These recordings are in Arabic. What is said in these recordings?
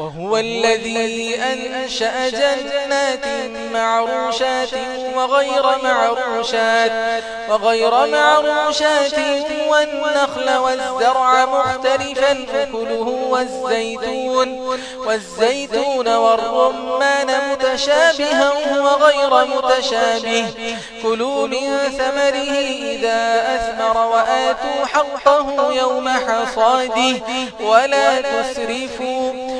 وهو الذي أنشأ جنات معروشات وغير معروشات وغير معروشات والنخل والزرع مختلفا فكله والزيتون والزيتون والرمان متشابها وغير متشابه. كلوا من ثمره إذا أثمر وآتوا حقه يوم حصاده. ولا تسرفوا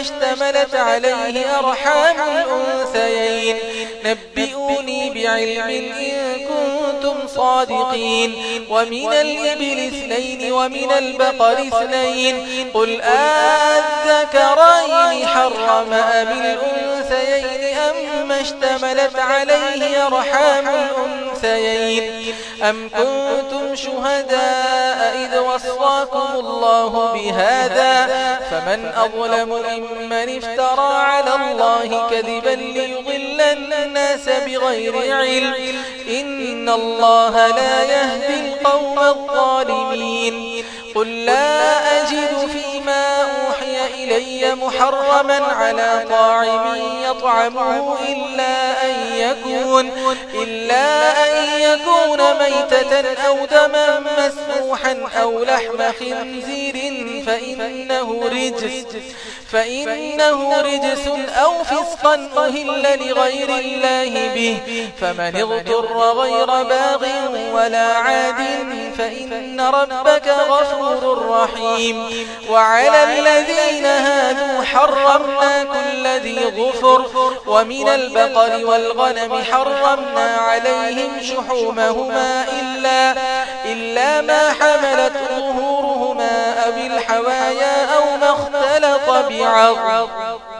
اشتملت عليه أرحام الأنثيين. نبئوني بعلم إن كنت كنتم صادقين ومن الإبل اثنين ومن البقر اثنين قل أذكرين حرم أم الأنثيين أم اشتملت عليه رحام الأنثيين أم كنتم شهداء إذ وصاكم الله بهذا فمن أظلم ممن افترى على الله كذبا ليضل الناس بغير علم إن الله لا يهدي القوم الظالمين قل لا أجد فيما أوحي إلي محرما على طاعم يطعمه إلا أن يكون, إلا أن يكون ميتة أو دما مسموحا أو لحم خنزير فإنه رجس. فإنه رجس أو فسقا أهل لغير الله به. فمن اغتر غير باغ ولا عاد فإن ربك غفور رحيم. وعلى الذين هادوا حرمنا كل ذي غفر. ومن البقر والغنم حرمنا عليهم شحومهما إلا, إلا ما حملت ظهورهما بالحوايا أو ما اختلط بعض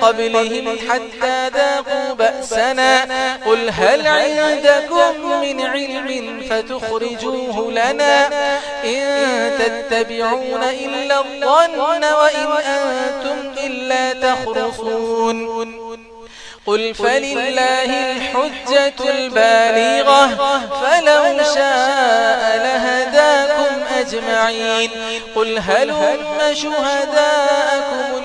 قبلهم حتى ذاقوا بأسنا. قل هل عندكم من علم فتخرجوه لنا إن تتبعون إلا الظن وإن أنتم إلا تخرصون. قل فلله الحجة البالغة فلو شاء لهداكم أجمعين. قل هل هم شهداءكم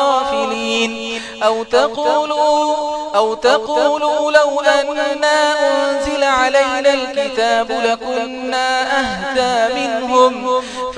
أو تقولوا, أو تقولوا لو أننا أنزل علينا الكتاب لكنا أهدا منهم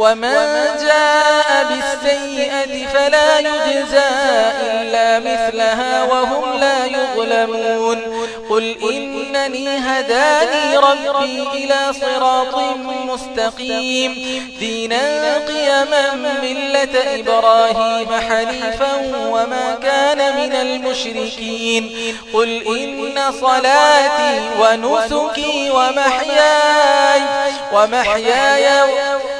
ومن جاء بالسيئة فلا يجزى إلا مثلها وهم لا يظلمون قل إنني هداني ربي إلى صراط مستقيم دينا قيما ملة إبراهيم حنيفا وما كان من المشركين قل إن صلاتي ونسكي ومحياي ومحياي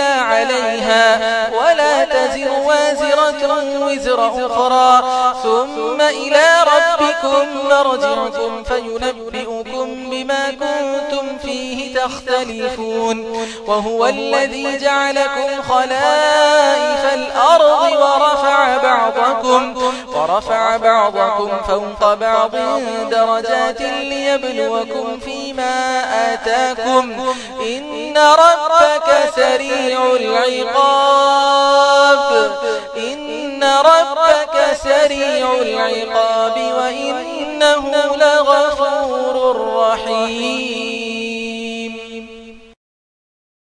عليها ولا تزر وازرة وزر أخرى. ثم إلى ربكم مرجعكم فينبئون بما كنتم فيه تختلفون وهو الذي جعلكم خلائف الأرض ورفع بعضكم, ورفع بعضكم فوق بعض درجات ليبلوكم فيما آتاكم إن ربك سريع العقاب إن ربك سريع العقاب وإنه لغفر الرحيم.